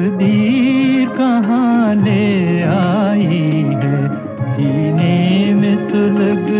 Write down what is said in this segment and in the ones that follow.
तकदीर कहाँ ले आई है? सीने में सुलग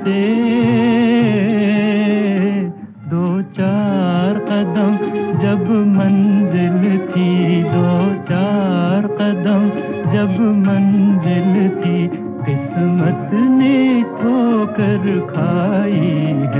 चलते दो चार कदम, जब मंजिल थी दो चार कदम, जब मंजिल थी, किस्मत ने ठोकर खाई है।